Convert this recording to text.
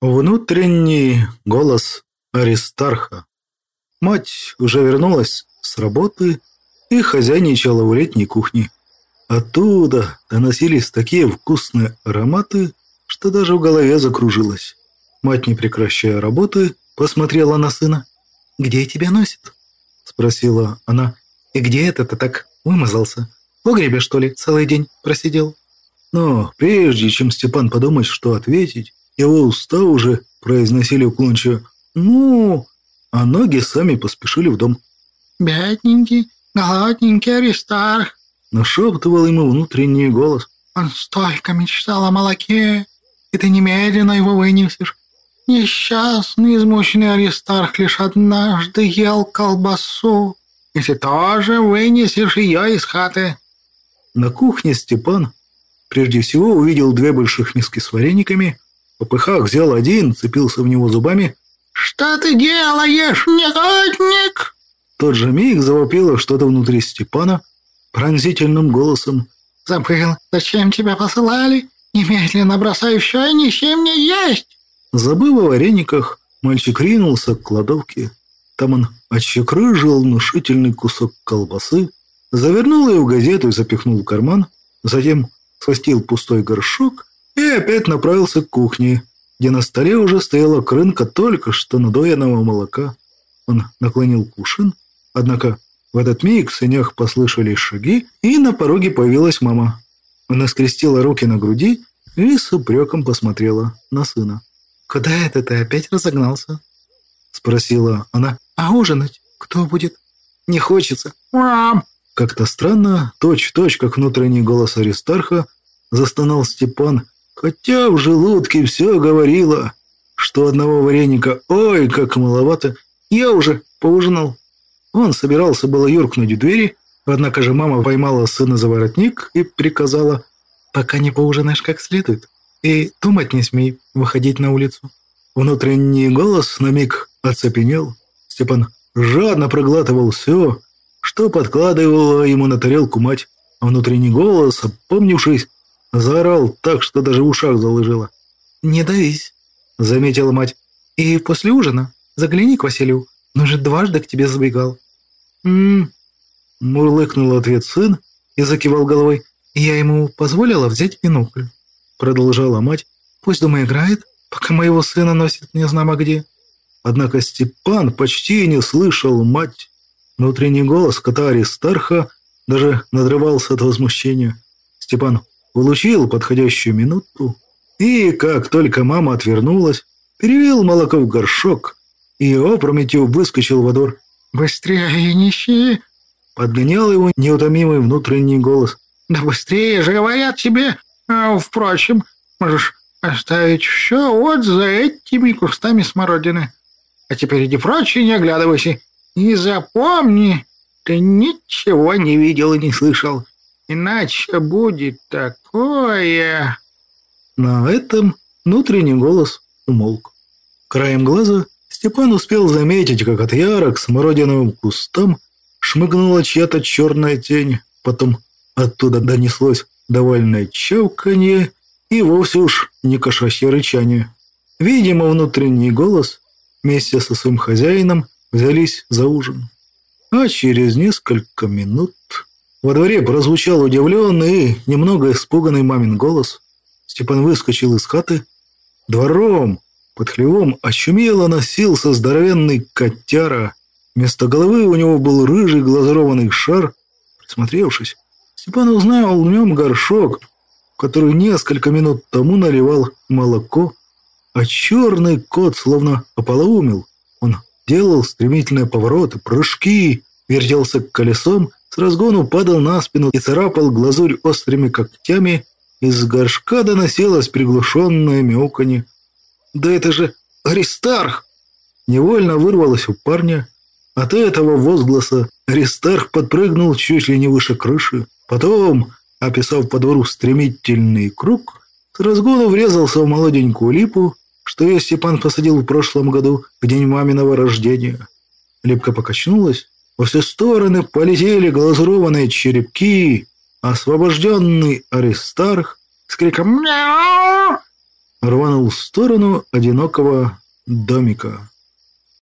Внутренний голос Аристарха. Мать уже вернулась с работы и хозяйничала в летней кухне. Оттуда доносились такие вкусные ароматы, что даже в голове закружилось. Мать, не прекращая работы, посмотрела на сына. «Где тебя носит?» – спросила она. «И где это ты так вымазался? В погребе, что ли, целый день просидел?» Но прежде чем Степан подумать, что ответить, его уста уже произносили уклончиво «Ну...» А ноги сами поспешили в дом. «Бедненький, голодненький Аристарх!» Нашептывал ему внутренний голос. «Он столько мечтал о молоке, и ты немедленно его вынесешь. Несчастный, измученный Аристарх лишь однажды ел колбасу, и ты тоже вынесешь ее из хаты». На кухне Степан прежде всего увидел две больших миски с варениками, попыхах взял один, цепился в него зубами. «Что ты делаешь, негодник?» тот же миг завопило что-то внутри Степана пронзительным голосом. «Забыл, зачем тебя посылали? Немедленно бросай все и неси мне есть!» Забыв о варениках, мальчик ринулся к кладовке. Там он отщекрыжил внушительный кусок колбасы, завернул ее в газету и запихнул в карман, затем схватил пустой горшок и опять направился к кухне, где на столе уже стояла крынка только что надоенного молока. Он наклонил кушин, однако в этот миг в сынях послышались шаги, и на пороге появилась мама. Она скрестила руки на груди и с упреком посмотрела на сына. «Куда это ты опять разогнался?» Спросила она. «А ужинать кто будет?» «Не хочется». «Мам!» Как-то странно, точь-в-точь, как внутренний голос Аристарха, застонал Степан, хотя в желудке все говорило, что одного вареника, ой, как маловато, я уже поужинал. Он собирался было юркнуть в двери, однако же мама поймала сына за воротник и приказала, пока не поужинаешь как следует, и думать не смей выходить на улицу. Внутренний голос на миг оцепенел. Степан жадно проглатывал все, что подкладывала ему на тарелку мать, внутренний голос, опомнившись, заорал так, что даже в ушах заложило. «Не давись», — заметила мать. «И после ужина загляни к Василию, он же дважды к тебе забегал». «М-м-м», мурлыкнул ответ сын и закивал головой. «Я ему позволила взять бинокль», — продолжала мать. «Пусть дома играет, пока моего сына носит не знамо где». Однако Степан почти не слышал мать. Внутренний голос кота Аристарха даже надрывался от возмущения. Степан улучил подходящую минуту и, как только мама отвернулась, перевел молоко в горшок и опрометью выскочил во двор. «Быстрее неси!» — подгонял его неутомимый внутренний голос. «Да быстрее же говорят тебе! А, впрочем, можешь оставить все вот за этими кустами смородины. А теперь иди прочь и не оглядывайся. И запомни, ты ничего не видел и не слышал. Иначе будет такое...» На этом внутренний голос умолк. Краем глаза Степан успел заметить, как от ярок смородиновым кустам шмыгнула чья-то черная тень. Потом оттуда донеслось довольное чавканье и вовсе уж не кошачье рычание. Видимо, внутренний голос вместе со своим хозяином взялись за ужин. А через несколько минут во дворе прозвучал удивленный и немного испуганный мамин голос. Степан выскочил из хаты. Двором, под хлевом, очумело носился здоровенный котяра. Вместо головы у него был рыжий глазурованный шар. Присмотревшись, Степан узнал в нем горшок, который несколько минут тому наливал молоко, а черный кот словно ополоумил. Он делал стремительные повороты, прыжки, вертелся колесом, разгону падал на спину и царапал глазурь острыми когтями, из горшка доносилось приглушенное мяуканье. «Да это же Аристарх!» Невольно вырвалось у парня. От этого возгласа Аристарх подпрыгнул чуть ли не выше крыши. Потом, описав по двору стремительный круг, с разгону врезался в молоденькую липу, что ее Степан посадил в прошлом году, в день маминого рождения. Липка покачнулась, во все стороны полетели глазурованные черепки, освобожденный Аристарх с криком «Мяу!» рванул в сторону одинокого домика.